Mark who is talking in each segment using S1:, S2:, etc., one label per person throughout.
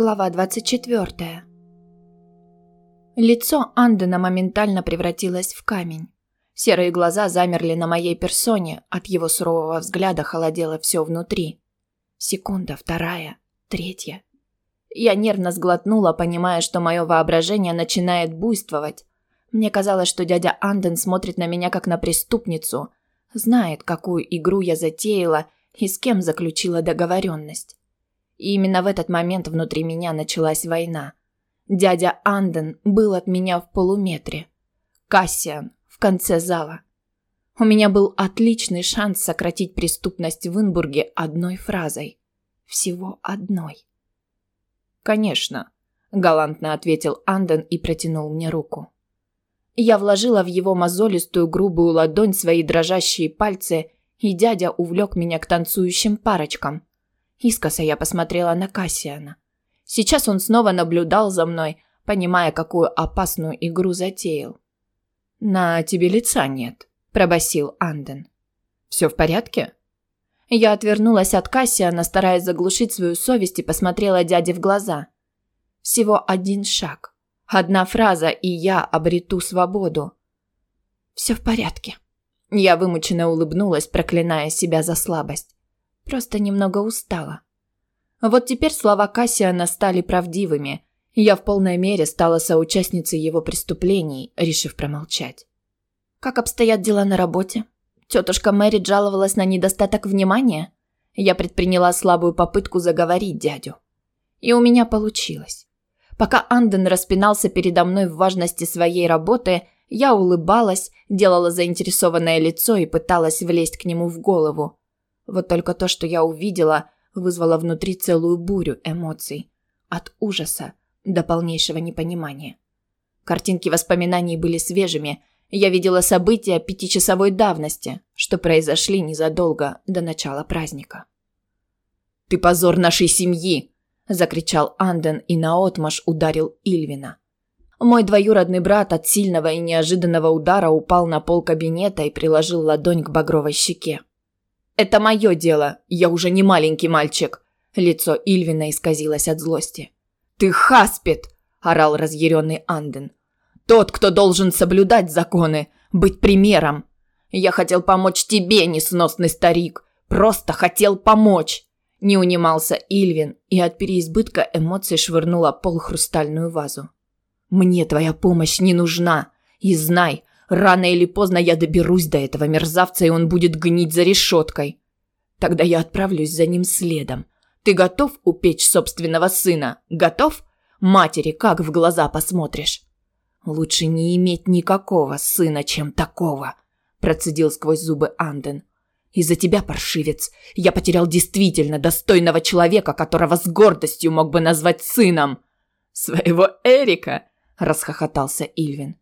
S1: Глава 24. Лицо Андена моментально превратилось в камень. Серые глаза замерли на моей персоне, от его сурового взгляда холодело все внутри. Секунда, вторая, третья. Я нервно сглотнула, понимая, что мое воображение начинает буйствовать. Мне казалось, что дядя Анден смотрит на меня как на преступницу, знает, какую игру я затеяла и с кем заключила договоренность. И именно в этот момент внутри меня началась война. Дядя Анден был от меня в полуметре. Кассиан в конце зала. У меня был отличный шанс сократить преступность в Инбурге одной фразой. Всего одной. «Конечно», – галантно ответил Анден и протянул мне руку. Я вложила в его мозолистую грубую ладонь свои дрожащие пальцы, и дядя увлек меня к танцующим парочкам – Искоса я посмотрела на Кассиана. Сейчас он снова наблюдал за мной, понимая, какую опасную игру затеял. «На тебе лица нет», – пробасил Анден. «Все в порядке?» Я отвернулась от Кассиана, стараясь заглушить свою совесть и посмотрела дяде в глаза. Всего один шаг. Одна фраза, и я обрету свободу. «Все в порядке». Я вымученно улыбнулась, проклиная себя за слабость. Просто немного устала. Вот теперь слова Кассиана стали правдивыми. Я в полной мере стала соучастницей его преступлений, решив промолчать. Как обстоят дела на работе? Тетушка Мэри жаловалась на недостаток внимания. Я предприняла слабую попытку заговорить дядю. И у меня получилось. Пока Анден распинался передо мной в важности своей работы, я улыбалась, делала заинтересованное лицо и пыталась влезть к нему в голову. Вот только то, что я увидела, вызвало внутри целую бурю эмоций. От ужаса до полнейшего непонимания. Картинки воспоминаний были свежими. Я видела события пятичасовой давности, что произошли незадолго до начала праздника. «Ты позор нашей семьи!» – закричал Анден и наотмашь ударил Ильвина. Мой двоюродный брат от сильного и неожиданного удара упал на пол кабинета и приложил ладонь к багровой щеке. Это мое дело. Я уже не маленький мальчик. Лицо Ильвина исказилось от злости. Ты хаспит, орал разъяренный Анден. Тот, кто должен соблюдать законы, быть примером. Я хотел помочь тебе, несносный старик. Просто хотел помочь. Не унимался Ильвин и от переизбытка эмоций швырнула полухрустальную вазу. Мне твоя помощь не нужна. И знай, Рано или поздно я доберусь до этого мерзавца, и он будет гнить за решеткой. Тогда я отправлюсь за ним следом. Ты готов упечь собственного сына? Готов? Матери как в глаза посмотришь? Лучше не иметь никакого сына, чем такого, процедил сквозь зубы Анден. Из-за тебя, паршивец, я потерял действительно достойного человека, которого с гордостью мог бы назвать сыном. Своего Эрика, расхохотался Ильвин.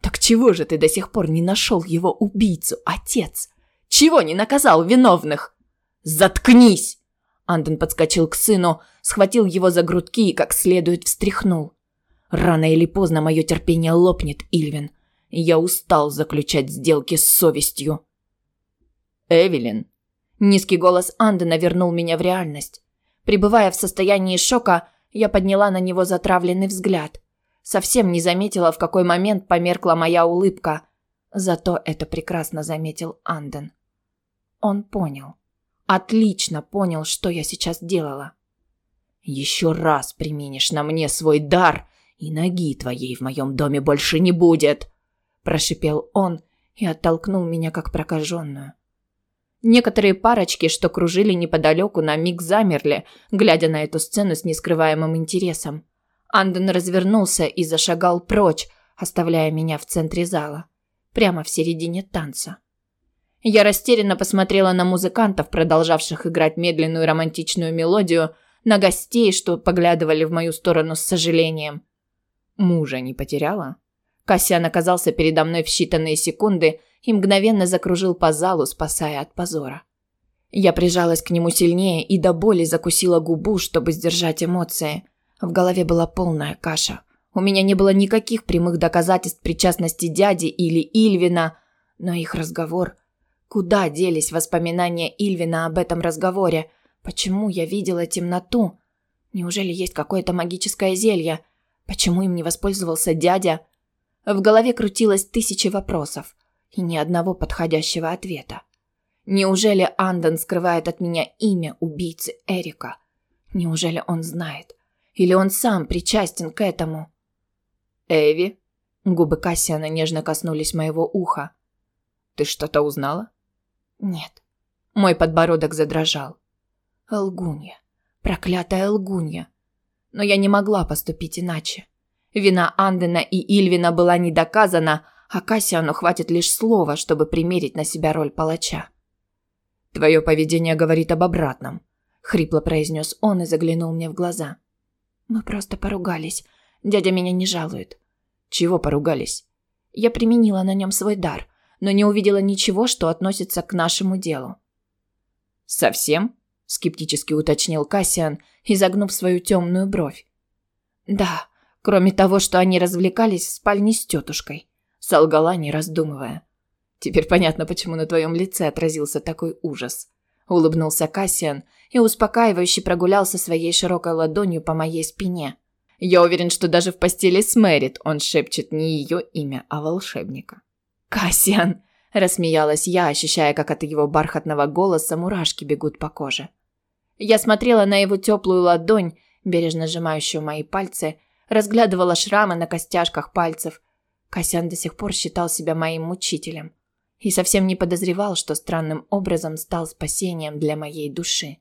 S1: Так чего же ты до сих пор не нашел его убийцу, отец? Чего не наказал виновных? Заткнись! Анден подскочил к сыну, схватил его за грудки и как следует встряхнул. Рано или поздно мое терпение лопнет, Ильвин. Я устал заключать сделки с совестью. Эвелин. Низкий голос Андена вернул меня в реальность. Пребывая в состоянии шока, я подняла на него затравленный взгляд. Совсем не заметила, в какой момент померкла моя улыбка. Зато это прекрасно заметил Анден. Он понял. Отлично понял, что я сейчас делала. Еще раз применишь на мне свой дар, и ноги твоей в моем доме больше не будет, прошипел он и оттолкнул меня как прокаженную. Некоторые парочки, что кружили неподалеку, на миг замерли, глядя на эту сцену с нескрываемым интересом. Анден развернулся и зашагал прочь, оставляя меня в центре зала, прямо в середине танца. Я растерянно посмотрела на музыкантов, продолжавших играть медленную романтичную мелодию, на гостей, что поглядывали в мою сторону с сожалением. Мужа не потеряла? Кассиан оказался передо мной в считанные секунды и мгновенно закружил по залу, спасая от позора. Я прижалась к нему сильнее и до боли закусила губу, чтобы сдержать эмоции. В голове была полная каша. У меня не было никаких прямых доказательств причастности дяди или Ильвина, но их разговор... Куда делись воспоминания Ильвина об этом разговоре? Почему я видела темноту? Неужели есть какое-то магическое зелье? Почему им не воспользовался дядя? В голове крутилось тысячи вопросов и ни одного подходящего ответа. Неужели Андон скрывает от меня имя убийцы Эрика? Неужели он знает? Или он сам причастен к этому?
S2: Эви,
S1: губы Кассиана нежно коснулись моего уха.
S2: Ты что-то узнала?
S1: Нет. Мой подбородок задрожал. Лгунья. Проклятая лгунья. Но я не могла поступить иначе. Вина Андена и Ильвина была не доказана, а Кассиану хватит лишь слова, чтобы примерить на себя роль палача.
S2: «Твое поведение говорит об обратном», —
S1: хрипло произнес он и заглянул мне в глаза. «Мы просто поругались. Дядя меня не жалует».
S2: «Чего поругались?»
S1: Я применила на нем свой дар, но не увидела ничего, что относится к нашему делу.
S2: «Совсем?» – скептически уточнил Кассиан, изогнув свою темную бровь.
S1: «Да, кроме того, что они развлекались в спальне с тетушкой», – солгала, не раздумывая.
S2: «Теперь понятно, почему на твоем лице отразился такой ужас», – улыбнулся Кассиан
S1: и успокаивающе прогулялся своей широкой ладонью по моей спине.
S2: «Я уверен, что даже в постели с Мэрит он шепчет не ее имя, а волшебника».
S1: «Кассиан!» – рассмеялась я, ощущая, как от его бархатного голоса мурашки бегут по коже. Я смотрела на его теплую ладонь, бережно сжимающую мои пальцы, разглядывала шрамы на костяшках пальцев. Касян до сих пор считал себя моим мучителем и совсем не подозревал, что странным образом стал спасением для моей души.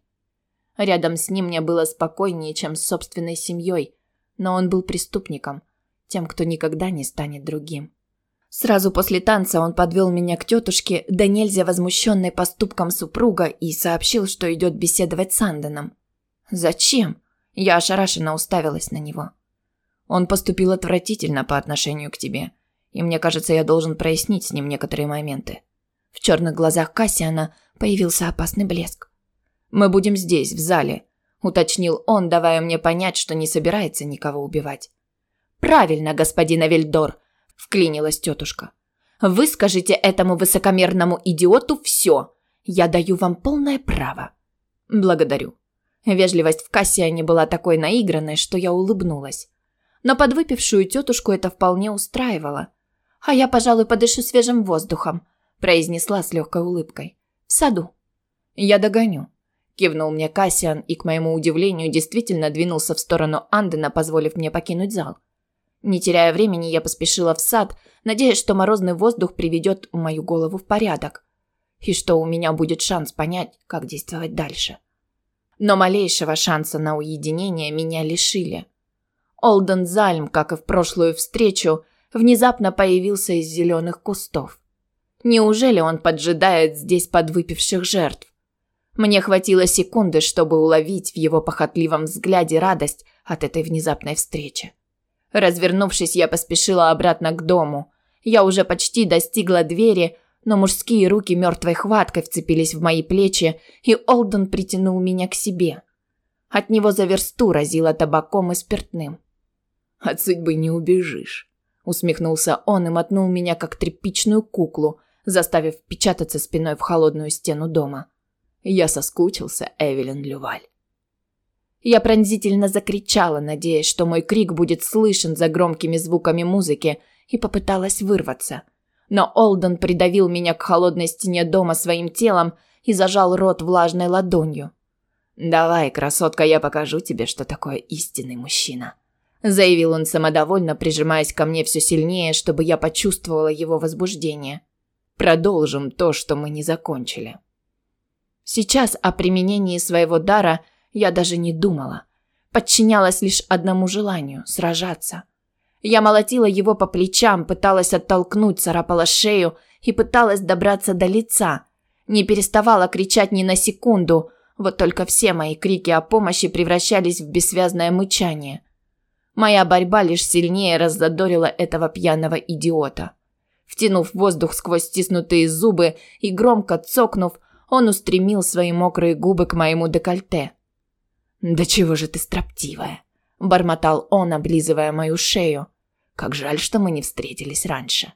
S1: Рядом с ним мне было спокойнее, чем с собственной семьей, но он был преступником, тем, кто никогда не станет другим. Сразу после танца он подвел меня к тетушке, да нельзя возмущенной поступком супруга, и сообщил, что идет беседовать с Анденом. «Зачем?» Я ошарашенно уставилась на него.
S2: «Он поступил отвратительно по отношению к тебе, и мне кажется, я должен прояснить с ним некоторые моменты».
S1: В черных глазах Кассиана появился опасный блеск.
S2: «Мы будем здесь, в зале», – уточнил он, давая мне понять, что не собирается никого убивать.
S1: «Правильно, господин Авельдор», вклинилась тетушка. Вы скажите этому высокомерному идиоту все. Я даю вам полное право.
S2: Благодарю.
S1: Вежливость в Кассиане была такой наигранной, что я улыбнулась. Но подвыпившую тетушку это вполне устраивало. А я, пожалуй, подышу свежим воздухом, произнесла с легкой улыбкой. В саду.
S2: Я догоню. Кивнул мне Кассиан и, к моему удивлению, действительно двинулся в сторону Андена, позволив мне покинуть зал.
S1: Не теряя времени, я поспешила в сад, надеясь, что морозный воздух приведет мою голову в порядок и что у меня будет шанс понять, как действовать дальше. Но малейшего шанса на уединение меня лишили. Олден Зальм, как и в прошлую встречу, внезапно появился из зеленых кустов. Неужели он поджидает здесь подвыпивших жертв? Мне хватило секунды, чтобы уловить в его похотливом взгляде радость от этой внезапной встречи. Развернувшись, я поспешила обратно к дому. Я уже почти достигла двери, но мужские руки мертвой хваткой вцепились в мои плечи, и Олден притянул меня к себе. От него за версту разило табаком и спиртным.
S2: «От судьбы не убежишь», – усмехнулся он и мотнул меня, как тряпичную куклу, заставив впечататься спиной в холодную стену дома. Я соскучился, Эвелин Люваль.
S1: Я пронзительно закричала, надеясь, что мой крик будет слышен за громкими звуками музыки, и попыталась вырваться. Но Олден придавил меня к холодной стене дома своим телом и зажал рот влажной ладонью.
S2: «Давай, красотка, я покажу тебе, что такое истинный мужчина», заявил он самодовольно, прижимаясь ко мне все сильнее, чтобы я почувствовала его возбуждение. «Продолжим то, что мы не закончили».
S1: Сейчас о применении своего дара – я даже не думала. Подчинялась лишь одному желанию – сражаться. Я молотила его по плечам, пыталась оттолкнуть, царапала шею и пыталась добраться до лица. Не переставала кричать ни на секунду, вот только все мои крики о помощи превращались в бессвязное мычание. Моя борьба лишь сильнее раззадорила этого пьяного идиота. Втянув воздух сквозь стиснутые зубы и громко цокнув, он устремил свои мокрые губы к моему декольте.
S2: «Да чего же ты строптивая?» – бормотал он, облизывая мою шею. «Как жаль, что мы не встретились раньше».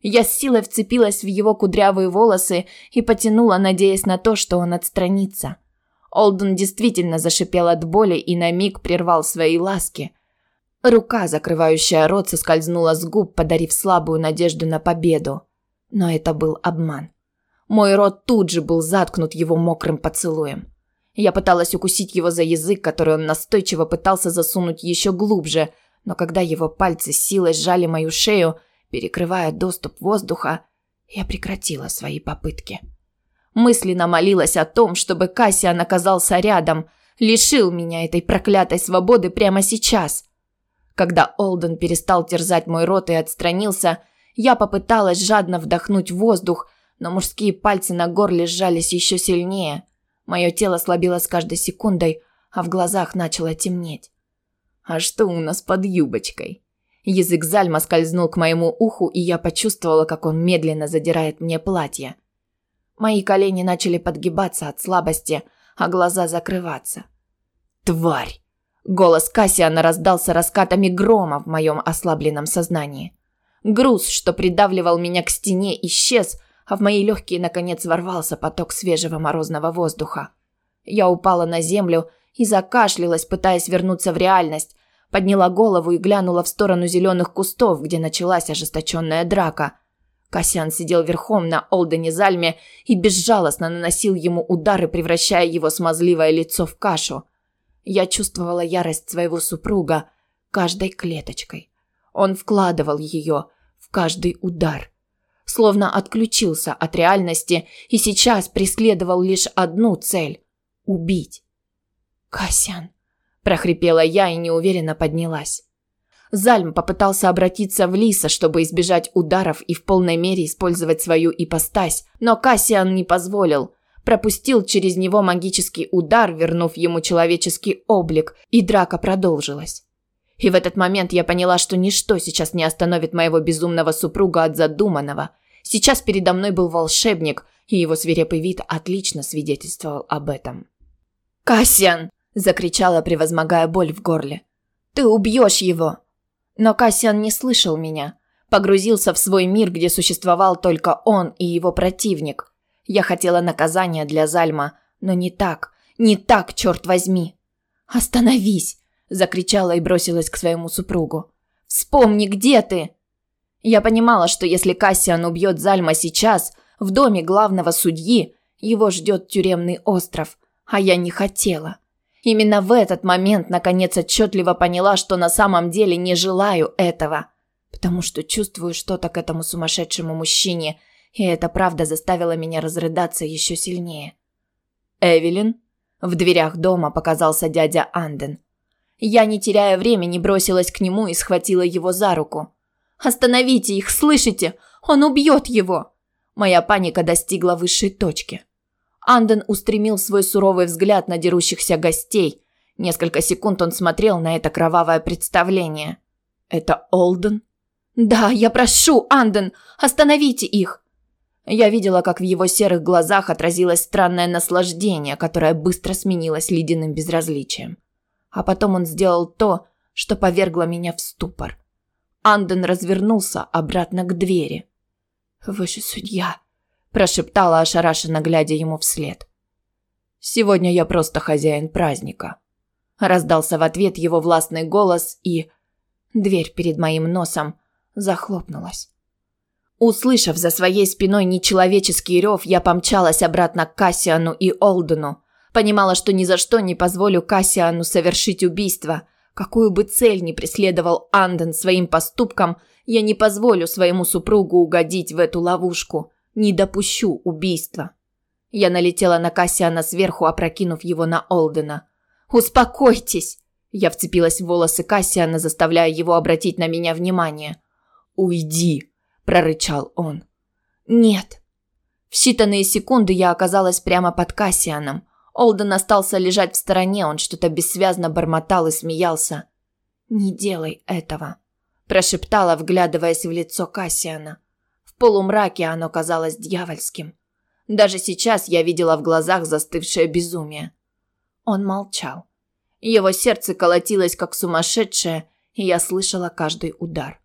S1: Я с силой вцепилась в его кудрявые волосы и потянула, надеясь на то, что он отстранится. Олден действительно зашипел от боли и на миг прервал свои ласки. Рука, закрывающая рот, соскользнула с губ, подарив слабую надежду на победу. Но это был обман. Мой рот тут же был заткнут его мокрым поцелуем. Я пыталась укусить его за язык, который он настойчиво пытался засунуть еще глубже, но когда его пальцы силой сжали мою шею, перекрывая доступ воздуха, я прекратила свои попытки. Мысленно молилась о том, чтобы Кассиан оказался рядом, лишил меня этой проклятой свободы прямо сейчас. Когда Олден перестал терзать мой рот и отстранился, я попыталась жадно вдохнуть воздух, но мужские пальцы на горле сжались еще сильнее. Мое тело слабело с каждой секундой, а в глазах начало темнеть. «А что у нас под юбочкой?» Язык Зальма скользнул к моему уху, и я почувствовала, как он медленно задирает мне платье. Мои колени начали подгибаться от слабости, а глаза закрываться. «Тварь!» Голос Кассиана раздался раскатами грома в моем ослабленном сознании. Груз, что придавливал меня к стене, исчез, а в мои легкие наконец ворвался поток свежего морозного воздуха. Я упала на землю и закашлялась, пытаясь вернуться в реальность, подняла голову и глянула в сторону зеленых кустов, где началась ожесточенная драка. Касьян сидел верхом на Олдене Зальме и безжалостно наносил ему удары, превращая его смазливое лицо в кашу. Я чувствовала ярость своего супруга каждой клеточкой. Он вкладывал ее в каждый удар словно отключился от реальности и сейчас преследовал лишь одну цель – убить. «Касян», – прохрипела я и неуверенно поднялась. Зальм попытался обратиться в Лиса, чтобы избежать ударов и в полной мере использовать свою ипостась, но Кассиан не позволил. Пропустил через него магический удар, вернув ему человеческий облик, и драка продолжилась. И в этот момент я поняла, что ничто сейчас не остановит моего безумного супруга от задуманного. Сейчас передо мной был волшебник, и его свирепый вид отлично свидетельствовал об этом. «Кассиан!» – закричала, превозмогая боль в горле. «Ты убьешь его!» Но Кассиан не слышал меня. Погрузился в свой мир, где существовал только он и его противник. Я хотела наказания для Зальма, но не так. Не так, черт возьми. «Остановись!» закричала и бросилась к своему супругу. Вспомни, где ты? Я понимала, что если Кассиан убьет Зальма сейчас, в доме главного судьи, его ждет тюремный остров, а я не хотела. Именно в этот момент наконец отчетливо поняла, что на самом деле не желаю этого, потому что чувствую что-то к этому сумасшедшему мужчине, и эта правда заставила меня разрыдаться еще сильнее. Эвелин в дверях дома показался дядя Анден. Я, не теряя времени, бросилась к нему и схватила его за руку. «Остановите их, слышите? Он убьет его!» Моя паника достигла высшей точки. Анден устремил свой суровый взгляд на дерущихся гостей. Несколько секунд он смотрел на это кровавое представление. «Это Олден?» «Да, я прошу, Анден, остановите их!» Я видела, как в его серых глазах отразилось странное наслаждение, которое быстро сменилось ледяным безразличием. А потом он сделал то, что повергло меня в ступор. Анден развернулся обратно к двери. «Вы же судья», – прошептала ошарашенно, глядя ему вслед. «Сегодня я просто хозяин праздника», – раздался в ответ его властный голос, и дверь перед моим носом захлопнулась. Услышав за своей спиной нечеловеческий рев, я помчалась обратно к Кассиану и Олдену, Понимала, что ни за что не позволю Кассиану совершить убийство. Какую бы цель ни преследовал Анден своим поступком, я не позволю своему супругу угодить в эту ловушку. Не допущу убийства. Я налетела на Кассиана сверху, опрокинув его на Олдена. «Успокойтесь!» Я вцепилась в волосы Кассиана, заставляя его обратить на меня внимание. «Уйди!» – прорычал он. «Нет!» В считанные секунды я оказалась прямо под Кассианом. Олден остался лежать в стороне, он что-то бессвязно бормотал и смеялся. «Не делай этого», – прошептала, вглядываясь в лицо Кассиана. В полумраке оно казалось дьявольским. Даже сейчас я видела в глазах застывшее безумие. Он молчал. Его сердце колотилось, как сумасшедшее, и я слышала каждый удар.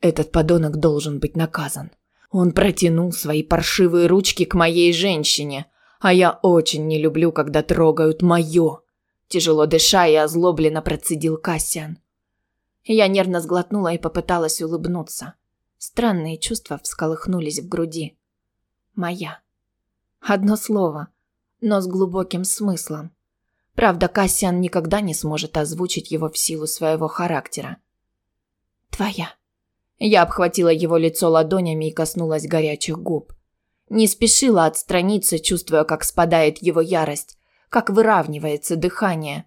S1: «Этот подонок должен быть наказан. Он протянул свои паршивые ручки к моей женщине –
S2: А я очень не люблю, когда трогают моё. Тяжело дыша и озлобленно процедил Кассиан.
S1: Я нервно сглотнула и попыталась улыбнуться. Странные чувства всколыхнулись в груди. Моя. Одно слово, но с глубоким смыслом. Правда, Кассиан никогда не сможет озвучить его в силу своего характера. Твоя. Я обхватила его лицо ладонями и коснулась горячих губ. Не спешила отстраниться, чувствуя, как спадает его ярость, как выравнивается дыхание.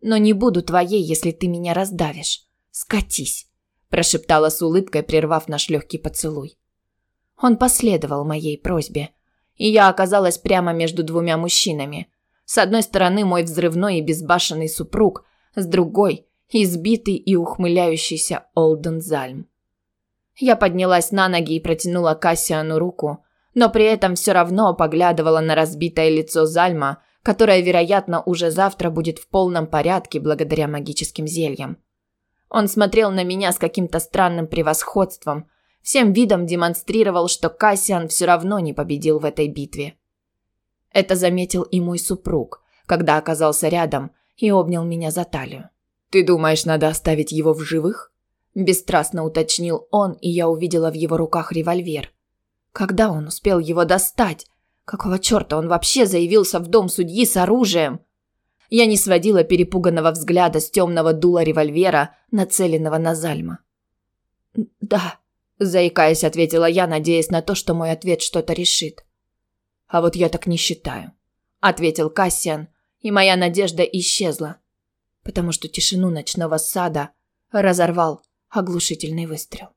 S1: Но не буду твоей, если ты меня раздавишь. Скатись, прошептала с улыбкой, прервав наш легкий поцелуй. Он последовал моей просьбе, и я оказалась прямо между двумя мужчинами. С одной стороны мой взрывной и безбашенный супруг, с другой избитый и ухмыляющийся Олден Зальм. Я поднялась на ноги и протянула Кассиану руку, но при этом все равно поглядывала на разбитое лицо Зальма, которое, вероятно, уже завтра будет в полном порядке благодаря магическим зельям. Он смотрел на меня с каким-то странным превосходством, всем видом демонстрировал, что Кассиан все равно не победил в этой битве. Это заметил и мой супруг, когда оказался рядом и обнял меня за талию.
S2: «Ты думаешь, надо оставить его в живых?»
S1: Бесстрастно уточнил он, и я увидела в его руках револьвер. Когда он успел его достать? Какого черта он вообще заявился в дом судьи с оружием? Я не сводила перепуганного взгляда с темного дула револьвера, нацеленного на Зальма. «Да», – заикаясь, ответила я, надеясь на то, что мой ответ что-то решит.
S2: «А вот я так не считаю», – ответил Кассиан, и моя надежда исчезла, потому что тишину ночного сада разорвал оглушительный выстрел.